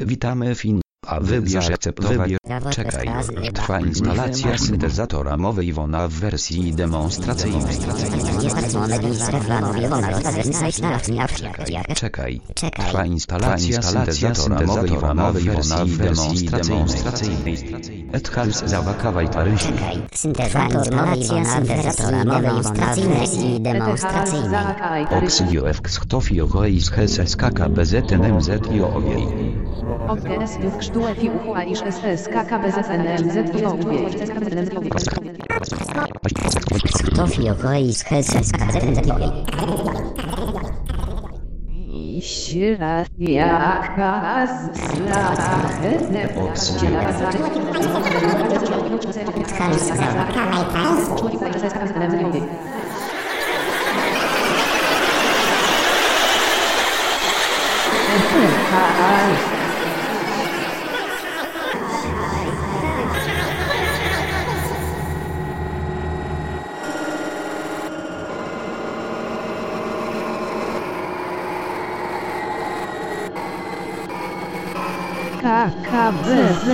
Witamy Fin. A wybierz akceptować. Czekaj. Trwa instalacja syntezatora mowy Iwona w wersji demonstracyjnej. Czekaj. Trwa instalacja syntezatora mowy Iwona w wersji demonstracyjnej. Edhals zawakawaj tarysi. Syntezator mowy syntezatora demonstracyjnej i demonstracyjnej. Schtofi ogois heses kaka bezetnmz i ogiej. OGS w krztułe i uchła iż SS KKBZNMZ i ołbie. Tofi okoi z Heses Sira jaka KKBZ